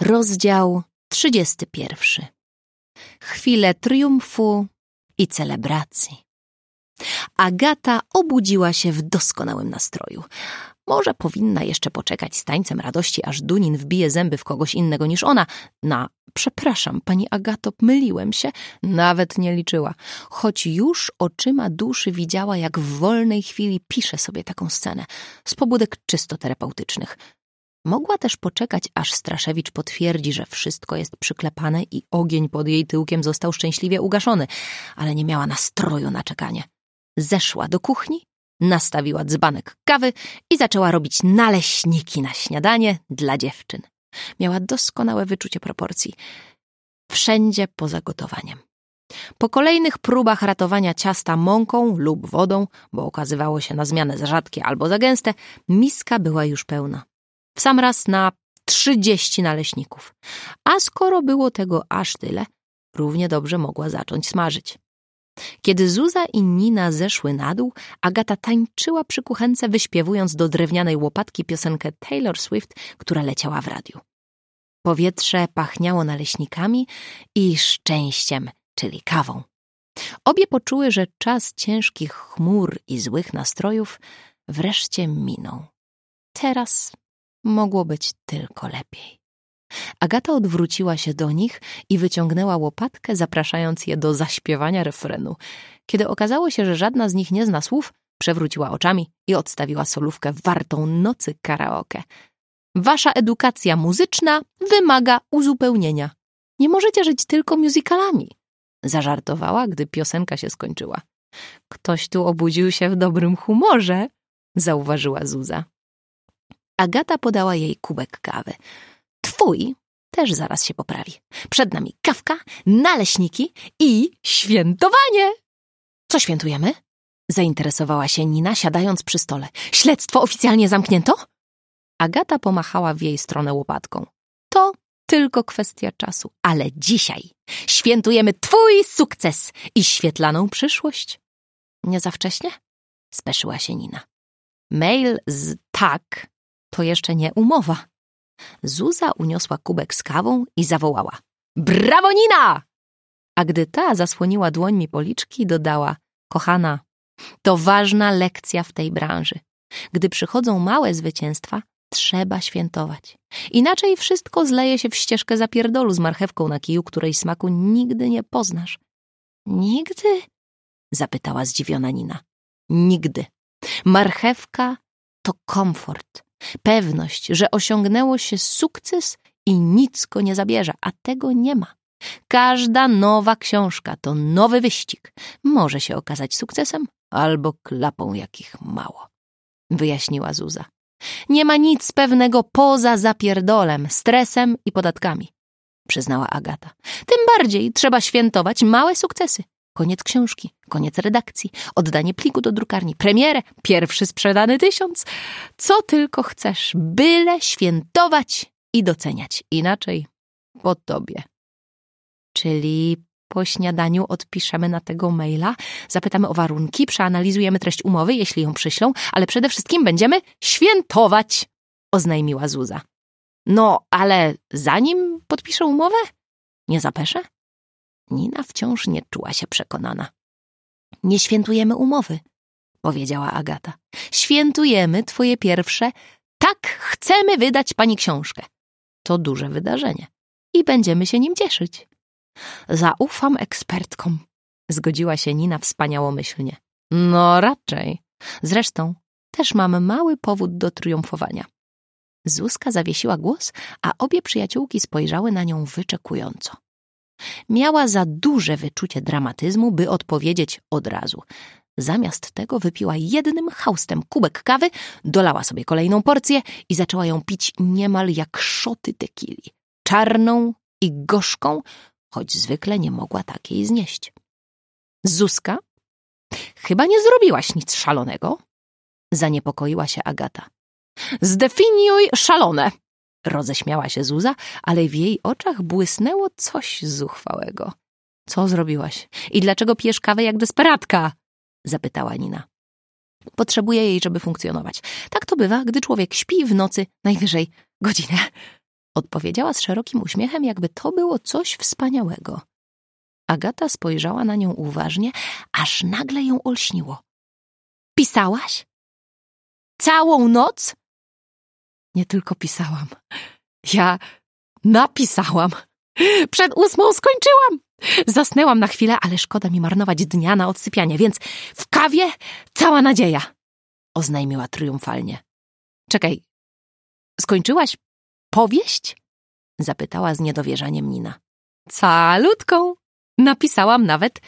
Rozdział 31. Chwile triumfu i celebracji. Agata obudziła się w doskonałym nastroju. Może powinna jeszcze poczekać z tańcem radości, aż Dunin wbije zęby w kogoś innego niż ona. Na, przepraszam, pani Agato, myliłem się, nawet nie liczyła. Choć już oczyma duszy widziała, jak w wolnej chwili pisze sobie taką scenę, z pobudek czysto terapeutycznych. Mogła też poczekać, aż Straszewicz potwierdzi, że wszystko jest przyklepane i ogień pod jej tyłkiem został szczęśliwie ugaszony, ale nie miała nastroju na czekanie. Zeszła do kuchni, nastawiła dzbanek kawy i zaczęła robić naleśniki na śniadanie dla dziewczyn. Miała doskonałe wyczucie proporcji. Wszędzie poza gotowaniem. Po kolejnych próbach ratowania ciasta mąką lub wodą, bo okazywało się na zmianę za rzadkie albo za gęste, miska była już pełna. W sam raz na trzydzieści naleśników. A skoro było tego aż tyle, równie dobrze mogła zacząć smażyć. Kiedy Zuza i Nina zeszły na dół, Agata tańczyła przy kuchence, wyśpiewując do drewnianej łopatki piosenkę Taylor Swift, która leciała w radiu. Powietrze pachniało naleśnikami i szczęściem, czyli kawą. Obie poczuły, że czas ciężkich chmur i złych nastrojów wreszcie minął. Teraz mogło być tylko lepiej. Agata odwróciła się do nich i wyciągnęła łopatkę, zapraszając je do zaśpiewania refrenu. Kiedy okazało się, że żadna z nich nie zna słów, przewróciła oczami i odstawiła solówkę wartą nocy karaoke. Wasza edukacja muzyczna wymaga uzupełnienia. Nie możecie żyć tylko musicalami. Zażartowała, gdy piosenka się skończyła. Ktoś tu obudził się w dobrym humorze, zauważyła Zuza. Agata podała jej kubek kawy. Twój też zaraz się poprawi. Przed nami kawka, naleśniki i świętowanie. Co świętujemy? Zainteresowała się Nina, siadając przy stole. Śledztwo oficjalnie zamknięto? Agata pomachała w jej stronę łopatką. To tylko kwestia czasu, ale dzisiaj świętujemy twój sukces i świetlaną przyszłość. Nie za wcześnie? Speszyła się Nina. Mail z tak to jeszcze nie umowa. Zuza uniosła kubek z kawą i zawołała. Brawo, Nina! A gdy ta zasłoniła dłońmi policzki, dodała. Kochana, to ważna lekcja w tej branży. Gdy przychodzą małe zwycięstwa, trzeba świętować. Inaczej wszystko zleje się w ścieżkę zapierdolu z marchewką na kiju, której smaku nigdy nie poznasz. Nigdy? zapytała zdziwiona Nina. Nigdy. Marchewka to komfort, pewność, że osiągnęło się sukces i nic go nie zabierze, a tego nie ma. Każda nowa książka to nowy wyścig. Może się okazać sukcesem albo klapą, jakich mało. Wyjaśniła Zuza. Nie ma nic pewnego poza zapierdolem, stresem i podatkami. Przyznała Agata. Tym bardziej trzeba świętować małe sukcesy. Koniec książki, koniec redakcji, oddanie pliku do drukarni, premierę, pierwszy sprzedany tysiąc. Co tylko chcesz, byle świętować i doceniać. Inaczej po tobie. Czyli po śniadaniu odpiszemy na tego maila, zapytamy o warunki, przeanalizujemy treść umowy, jeśli ją przyślą, ale przede wszystkim będziemy świętować, oznajmiła Zuza. No, ale zanim podpiszę umowę? Nie zapeszę? Nina wciąż nie czuła się przekonana. Nie świętujemy umowy, powiedziała Agata. Świętujemy twoje pierwsze. Tak, chcemy wydać pani książkę. To duże wydarzenie i będziemy się nim cieszyć. Zaufam ekspertkom, zgodziła się Nina wspaniałomyślnie. No raczej. Zresztą też mam mały powód do triumfowania. Zuzka zawiesiła głos, a obie przyjaciółki spojrzały na nią wyczekująco. Miała za duże wyczucie dramatyzmu, by odpowiedzieć od razu. Zamiast tego wypiła jednym haustem kubek kawy, dolała sobie kolejną porcję i zaczęła ją pić niemal jak szoty tekili. Czarną i gorzką, choć zwykle nie mogła takiej znieść. Zuzka? Chyba nie zrobiłaś nic szalonego? Zaniepokoiła się Agata. Zdefiniuj szalone, Roześmiała się Zuza, ale w jej oczach błysnęło coś zuchwałego. Co zrobiłaś? I dlaczego pijesz kawę jak desperatka? Zapytała Nina. Potrzebuję jej, żeby funkcjonować. Tak to bywa, gdy człowiek śpi w nocy najwyżej godzinę. Odpowiedziała z szerokim uśmiechem, jakby to było coś wspaniałego. Agata spojrzała na nią uważnie, aż nagle ją olśniło. Pisałaś? Całą noc? Nie tylko pisałam. Ja napisałam. Przed ósmą skończyłam. Zasnęłam na chwilę, ale szkoda mi marnować dnia na odsypianie, więc w kawie cała nadzieja, oznajmiła triumfalnie. Czekaj, skończyłaś powieść? Zapytała z niedowierzaniem Nina. Calutką. Napisałam nawet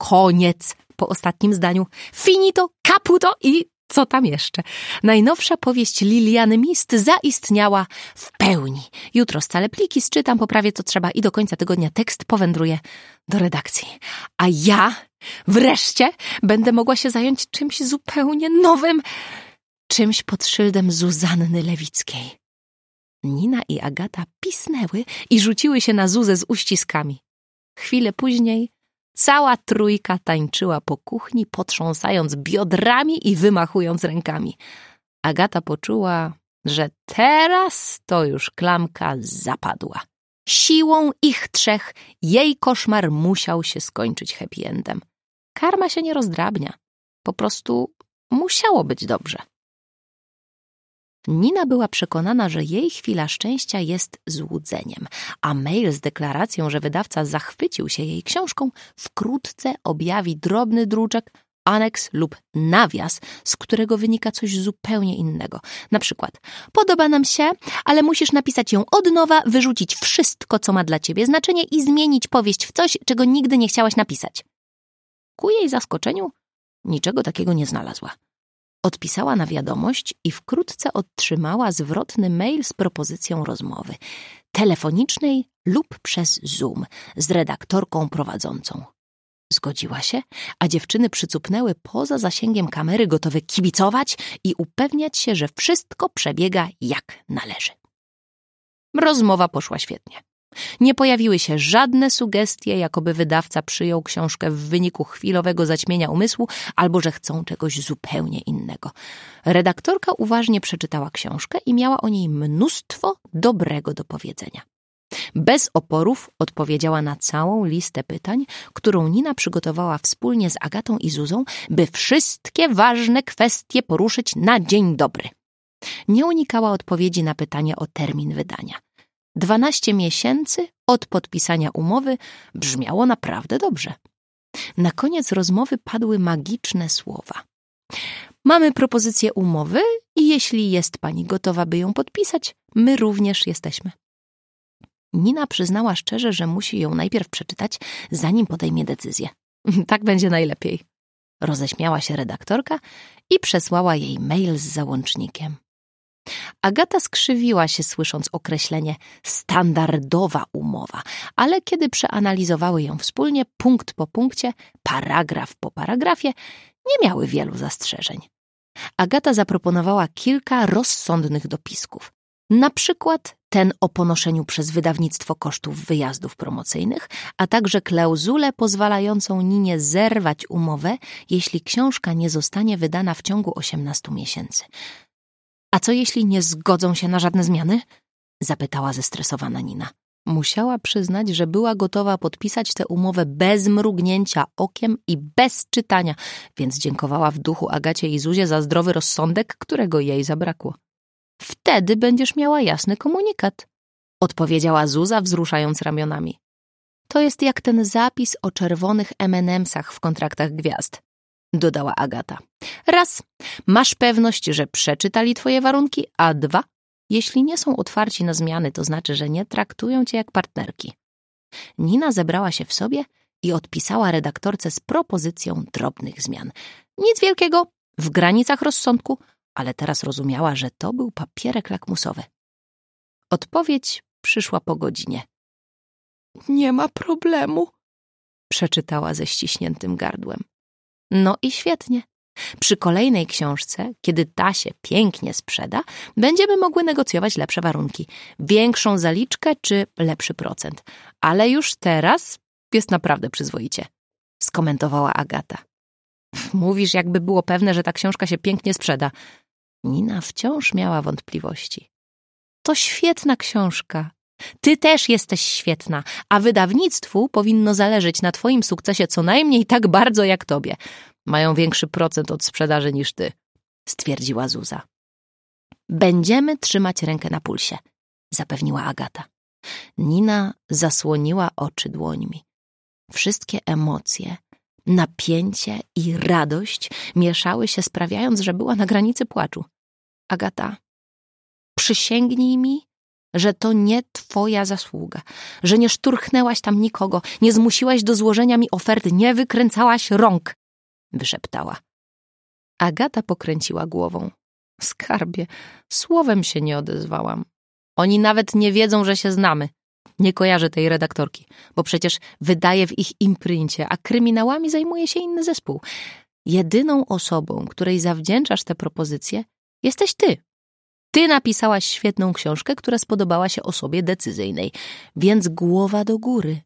koniec po ostatnim zdaniu. Finito, caputo i co tam jeszcze? Najnowsza powieść Liliany Mist zaistniała w pełni. Jutro scalę pliki, sczytam, poprawię co trzeba i do końca tygodnia tekst powędruje do redakcji. A ja wreszcie będę mogła się zająć czymś zupełnie nowym, czymś pod szyldem Zuzanny Lewickiej. Nina i Agata pisnęły i rzuciły się na Zuzę z uściskami. Chwilę później cała trójka tańczyła po kuchni, potrząsając biodrami i wymachując rękami. Agata poczuła, że teraz to już klamka zapadła. Siłą ich trzech jej koszmar musiał się skończyć happy endem. Karma się nie rozdrabnia. Po prostu musiało być dobrze. Nina była przekonana, że jej chwila szczęścia jest złudzeniem, a mail z deklaracją, że wydawca zachwycił się jej książką, wkrótce objawi drobny druczek, aneks lub nawias, z którego wynika coś zupełnie innego. Na przykład, podoba nam się, ale musisz napisać ją od nowa, wyrzucić wszystko, co ma dla ciebie znaczenie i zmienić powieść w coś, czego nigdy nie chciałaś napisać. Ku jej zaskoczeniu niczego takiego nie znalazła. Odpisała na wiadomość i wkrótce otrzymała zwrotny mail z propozycją rozmowy telefonicznej lub przez Zoom z redaktorką prowadzącą. Zgodziła się, a dziewczyny przycupnęły poza zasięgiem kamery, gotowe kibicować i upewniać się, że wszystko przebiega jak należy. Rozmowa poszła świetnie. Nie pojawiły się żadne sugestie, jakoby wydawca przyjął książkę w wyniku chwilowego zaćmienia umysłu albo że chcą czegoś zupełnie innego. Redaktorka uważnie przeczytała książkę i miała o niej mnóstwo dobrego do powiedzenia. Bez oporów odpowiedziała na całą listę pytań, którą Nina przygotowała wspólnie z Agatą i Zuzą, by wszystkie ważne kwestie poruszyć na dzień dobry. Nie unikała odpowiedzi na pytanie o termin wydania. Dwanaście miesięcy od podpisania umowy brzmiało naprawdę dobrze. Na koniec rozmowy padły magiczne słowa. Mamy propozycję umowy i jeśli jest pani gotowa, by ją podpisać, my również jesteśmy. Nina przyznała szczerze, że musi ją najpierw przeczytać, zanim podejmie decyzję. Tak będzie najlepiej. Roześmiała się redaktorka i przesłała jej mail z załącznikiem. Agata skrzywiła się, słysząc określenie standardowa umowa, ale kiedy przeanalizowały ją wspólnie, punkt po punkcie, paragraf po paragrafie, nie miały wielu zastrzeżeń. Agata zaproponowała kilka rozsądnych dopisków. Na przykład ten o ponoszeniu przez wydawnictwo kosztów wyjazdów promocyjnych, a także klauzulę pozwalającą Ninie zerwać umowę, jeśli książka nie zostanie wydana w ciągu 18 miesięcy. A co jeśli nie zgodzą się na żadne zmiany? Zapytała zestresowana Nina. Musiała przyznać, że była gotowa podpisać tę umowę bez mrugnięcia okiem i bez czytania, więc dziękowała w duchu Agacie i Zuzie za zdrowy rozsądek, którego jej zabrakło. Wtedy będziesz miała jasny komunikat, odpowiedziała Zuza, wzruszając ramionami. To jest jak ten zapis o czerwonych M&M'sach w kontraktach gwiazd dodała Agata. Raz, masz pewność, że przeczytali twoje warunki, a dwa, jeśli nie są otwarci na zmiany, to znaczy, że nie traktują cię jak partnerki. Nina zebrała się w sobie i odpisała redaktorce z propozycją drobnych zmian. Nic wielkiego, w granicach rozsądku, ale teraz rozumiała, że to był papierek lakmusowy. Odpowiedź przyszła po godzinie. Nie ma problemu, przeczytała ze ściśniętym gardłem. No i świetnie. Przy kolejnej książce, kiedy ta się pięknie sprzeda, będziemy mogły negocjować lepsze warunki, większą zaliczkę czy lepszy procent. Ale już teraz jest naprawdę przyzwoicie, skomentowała Agata. Mówisz, jakby było pewne, że ta książka się pięknie sprzeda. Nina wciąż miała wątpliwości. To świetna książka, Ty też jesteś świetna, a wydawnictwu powinno zależeć na twoim sukcesie co najmniej tak bardzo jak tobie. Mają większy procent od sprzedaży niż ty, stwierdziła Zuza. Będziemy trzymać rękę na pulsie, zapewniła Agata. Nina zasłoniła oczy dłońmi. Wszystkie emocje, napięcie i radość mieszały się, sprawiając, że była na granicy płaczu. Agata, przysięgnij mi, że to nie twoja zasługa, że nie szturchnęłaś tam nikogo, nie zmusiłaś do złożenia mi oferty, nie wykręcałaś rąk, wyszeptała. Agata pokręciła głową. Skarbie, słowem się nie odezwałam. Oni nawet nie wiedzą, że się znamy. Nie kojarzę tej redaktorki, bo przecież wydaje w ich impryncie, a kryminałami zajmuje się inny zespół. Jedyną osobą, której zawdzięczasz te propozycje, jesteś ty. Ty napisałaś świetną książkę, która spodobała się osobie decyzyjnej, więc głowa do góry.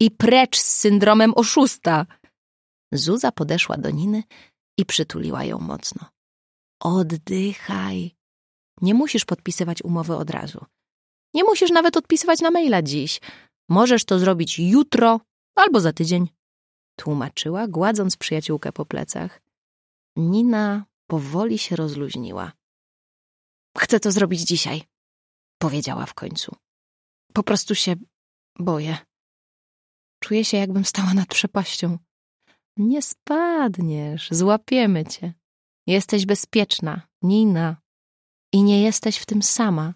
I precz z syndromem oszusta. Zuza podeszła do Niny i przytuliła ją mocno. Oddychaj. Nie musisz podpisywać umowy od razu. Nie musisz nawet odpisywać na maila dziś. Możesz to zrobić jutro albo za tydzień. Tłumaczyła, gładząc przyjaciółkę po plecach. Nina powoli się rozluźniła. Chcę to zrobić dzisiaj, powiedziała w końcu. Po prostu się boję. Czuję się, jakbym stała nad przepaścią. Nie spadniesz, złapiemy cię. Jesteś bezpieczna, Nina. I nie jesteś w tym sama.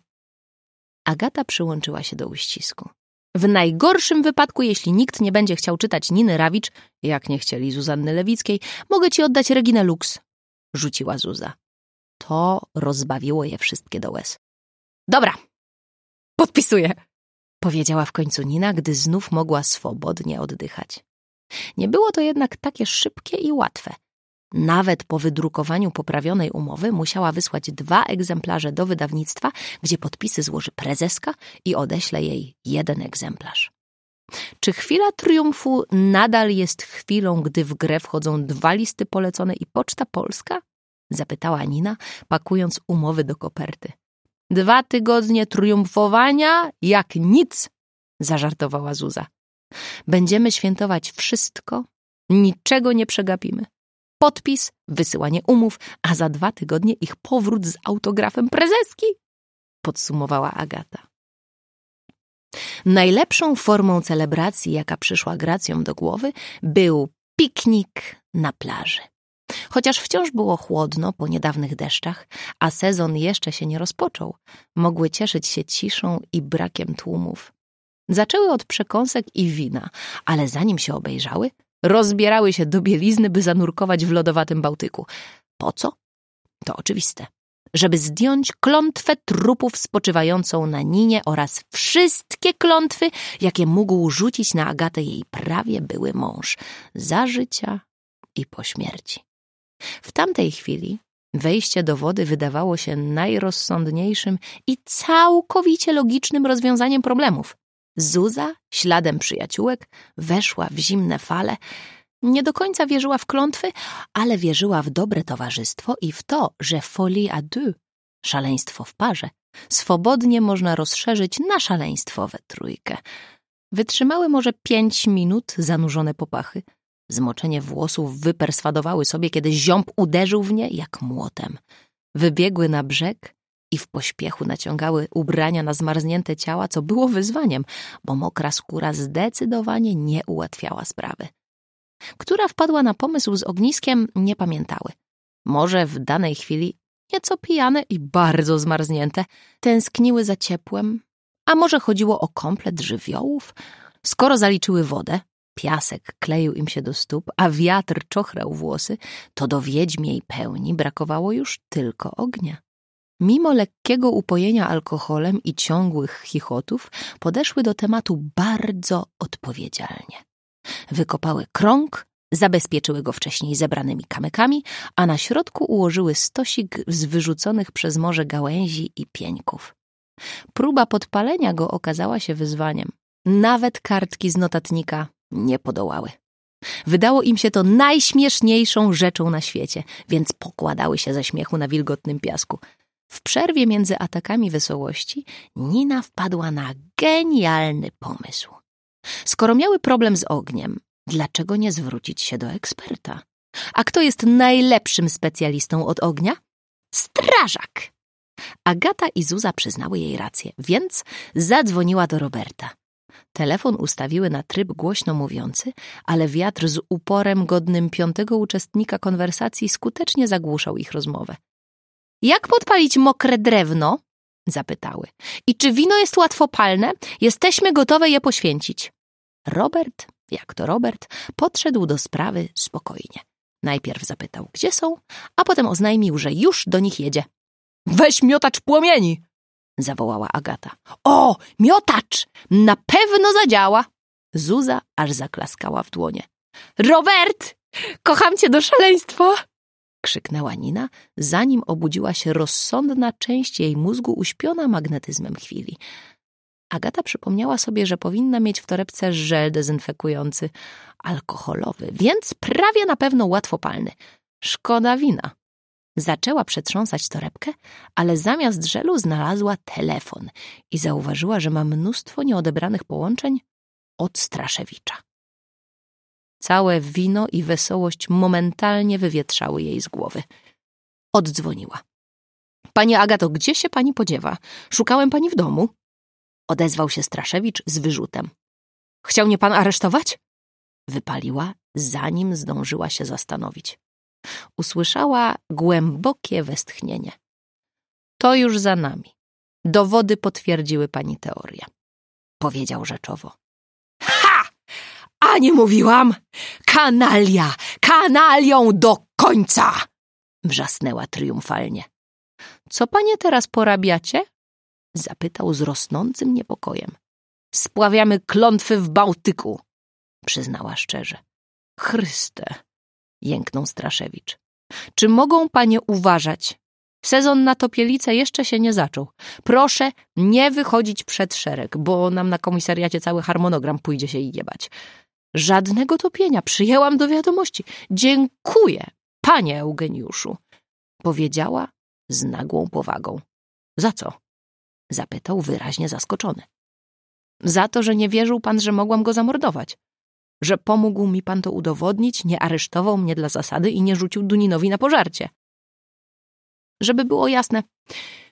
Agata przyłączyła się do uścisku. W najgorszym wypadku, jeśli nikt nie będzie chciał czytać Niny Rawicz, jak nie chcieli Zuzanny Lewickiej, mogę ci oddać Reginę Lux, rzuciła Zuza. To rozbawiło je wszystkie do łez. Dobra, podpisuję, powiedziała w końcu Nina, gdy znów mogła swobodnie oddychać. Nie było to jednak takie szybkie i łatwe. Nawet po wydrukowaniu poprawionej umowy musiała wysłać dwa egzemplarze do wydawnictwa, gdzie podpisy złoży prezeska i odeśle jej jeden egzemplarz. Czy chwila triumfu nadal jest chwilą, gdy w grę wchodzą dwa listy polecone i Poczta Polska? Zapytała Nina, pakując umowy do koperty. Dwa tygodnie triumfowania jak nic, zażartowała Zuza. Będziemy świętować wszystko, niczego nie przegapimy podpis, wysyłanie umów, a za dwa tygodnie ich powrót z autografem prezeski, podsumowała Agata. Najlepszą formą celebracji, jaka przyszła Gracjom do głowy, był piknik na plaży. Chociaż wciąż było chłodno po niedawnych deszczach, a sezon jeszcze się nie rozpoczął, mogły cieszyć się ciszą i brakiem tłumów. Zaczęły od przekąsek i wina, ale zanim się obejrzały, rozbierały się do bielizny, by zanurkować w lodowatym Bałtyku. Po co? To oczywiste. Żeby zdjąć klątwę trupów spoczywającą na Ninie oraz wszystkie klątwy, jakie mógł rzucić na Agatę jej prawie były mąż, za życia i po śmierci. W tamtej chwili wejście do wody wydawało się najrozsądniejszym i całkowicie logicznym rozwiązaniem problemów. Zuza, śladem przyjaciółek, weszła w zimne fale. Nie do końca wierzyła w klątwy, ale wierzyła w dobre towarzystwo i w to, że folie à deux, szaleństwo w parze, swobodnie można rozszerzyć na szaleństwo we trójkę. Wytrzymały może pięć minut zanurzone popachy. Zmoczenie włosów wyperswadowały sobie, kiedy ziąb uderzył w nie jak młotem. Wybiegły na brzeg i w pośpiechu naciągały ubrania na zmarznięte ciała, co było wyzwaniem, bo mokra skóra zdecydowanie nie ułatwiała sprawy. Która wpadła na pomysł z ogniskiem, nie pamiętały. Może w danej chwili, nieco pijane i bardzo zmarznięte, tęskniły za ciepłem, a może chodziło o komplet żywiołów? Skoro zaliczyły wodę, piasek kleił im się do stóp, a wiatr czochrał włosy, to do wiedźmiej pełni brakowało już tylko ognia. Mimo lekkiego upojenia alkoholem i ciągłych chichotów, podeszły do tematu bardzo odpowiedzialnie. Wykopały krąg, zabezpieczyły go wcześniej zebranymi kamykami, a na środku ułożyły stosik z wyrzuconych przez morze gałęzi i pieńków. Próba podpalenia go okazała się wyzwaniem. Nawet kartki z notatnika nie podołały. Wydało im się to najśmieszniejszą rzeczą na świecie, więc pokładały się ze śmiechu na wilgotnym piasku. W przerwie między atakami wesołości Nina wpadła na genialny pomysł. Skoro miały problem z ogniem, dlaczego nie zwrócić się do eksperta? A kto jest najlepszym specjalistą od ognia? Strażak! Agata i Zuza przyznały jej rację, więc zadzwoniła do Roberta. Telefon ustawiły na tryb głośno mówiący, ale wiatr z uporem godnym piątego uczestnika konwersacji skutecznie zagłuszał ich rozmowę. Jak podpalić mokre drewno? zapytały. I czy wino jest łatwopalne? Jesteśmy gotowe je poświęcić. Robert, jak to Robert, podszedł do sprawy spokojnie. Najpierw zapytał, gdzie są, a potem oznajmił, że już do nich jedzie. Weź miotacz płomieni! Zawołała Agata. O, miotacz! Na pewno zadziała! Zuza aż zaklaskała w dłonie. Robert! Kocham cię do szaleństwa! krzyknęła Nina, zanim obudziła się rozsądna część jej mózgu uśpiona magnetyzmem chwili. Agata przypomniała sobie, że powinna mieć w torebce żel dezynfekujący, alkoholowy, więc prawie na pewno łatwopalny. Szkoda wina. Zaczęła przetrząsać torebkę, ale zamiast żelu znalazła telefon i zauważyła, że ma mnóstwo nieodebranych połączeń od Straszewicza. Całe wino i wesołość momentalnie wywietrzały jej z głowy. Oddzwoniła. Pani Agato, gdzie się pani podziewa? Szukałem pani w domu. Odezwał się Straszewicz z wyrzutem. Chciał mnie pan aresztować? Wypaliła, zanim zdążyła się zastanowić. Usłyszała głębokie westchnienie. To już za nami. Dowody potwierdziły pani teorię. Powiedział rzeczowo. Ha! A nie mówiłam! Kanalia! Kanalią do końca! Wrzasnęła triumfalnie. Co panie teraz porabiacie? Zapytał z rosnącym niepokojem. Spławiamy klątwy w Bałtyku, przyznała szczerze. Chryste, jęknął Straszewicz. Czy mogą panie uważać? Sezon na topielice jeszcze się nie zaczął. Proszę nie wychodzić przed szereg, bo nam na komisariacie cały harmonogram pójdzie się jebać. Żadnego topienia, przyjęłam do wiadomości. Dziękuję, panie Eugeniuszu, powiedziała z nagłą powagą. Za co? Zapytał wyraźnie zaskoczony. Za to, że nie wierzył pan, że mogłam go zamordować. Że pomógł mi pan to udowodnić, nie aresztował mnie dla zasady i nie rzucił Duninowi na pożarcie. Żeby było jasne,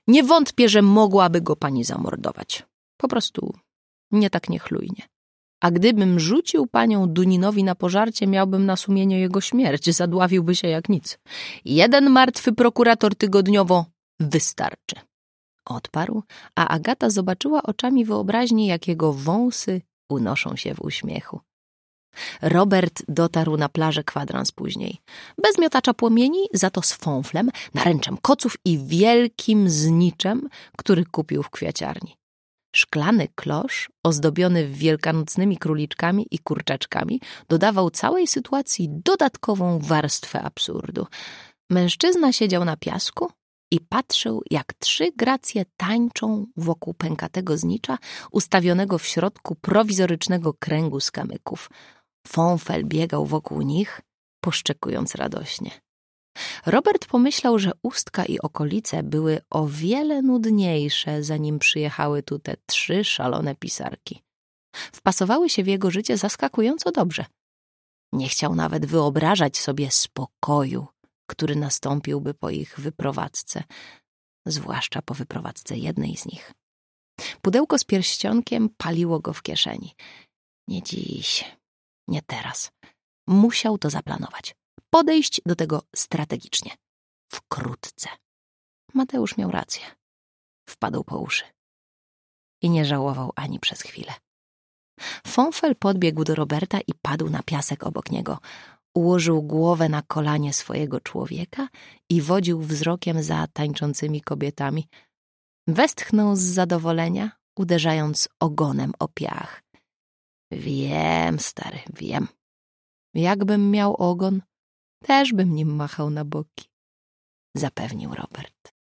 nie wątpię, że mogłaby go pani zamordować. Po prostu nie tak niechlujnie. A gdybym rzucił panią Duninowi na pożarcie, miałbym na sumieniu jego śmierć, zadławiłby się jak nic. Jeden martwy prokurator tygodniowo wystarczy. Odparł, a Agata zobaczyła oczami wyobraźni, jak jego wąsy unoszą się w uśmiechu. Robert dotarł na plażę kwadrans później. Bez miotacza płomieni, za to z fąflem, naręczem koców i wielkim zniczem, który kupił w kwiaciarni. Szklany klosz, ozdobiony wielkanocnymi króliczkami i kurczaczkami, dodawał całej sytuacji dodatkową warstwę absurdu. Mężczyzna siedział na piasku i patrzył, jak trzy gracje tańczą wokół pękatego znicza, ustawionego w środku prowizorycznego kręgu z kamyków. Fonfel biegał wokół nich, poszczekując radośnie. Robert pomyślał, że ustka i okolice były o wiele nudniejsze, zanim przyjechały tu te trzy szalone pisarki. Wpasowały się w jego życie zaskakująco dobrze. Nie chciał nawet wyobrażać sobie spokoju, który nastąpiłby po ich wyprowadzce, zwłaszcza po wyprowadzce jednej z nich. Pudełko z pierścionkiem paliło go w kieszeni. Nie dziś, nie teraz. Musiał to zaplanować. Podejść do tego strategicznie. Wkrótce. Mateusz miał rację. Wpadł po uszy. I nie żałował ani przez chwilę. Fonfel podbiegł do Roberta i padł na piasek obok niego. Ułożył głowę na kolanie swojego człowieka i wodził wzrokiem za tańczącymi kobietami. Westchnął z zadowolenia, uderzając ogonem o piach. Wiem, stary, wiem. Jakbym miał ogon, też bym nim machał na boki, zapewnił Robert.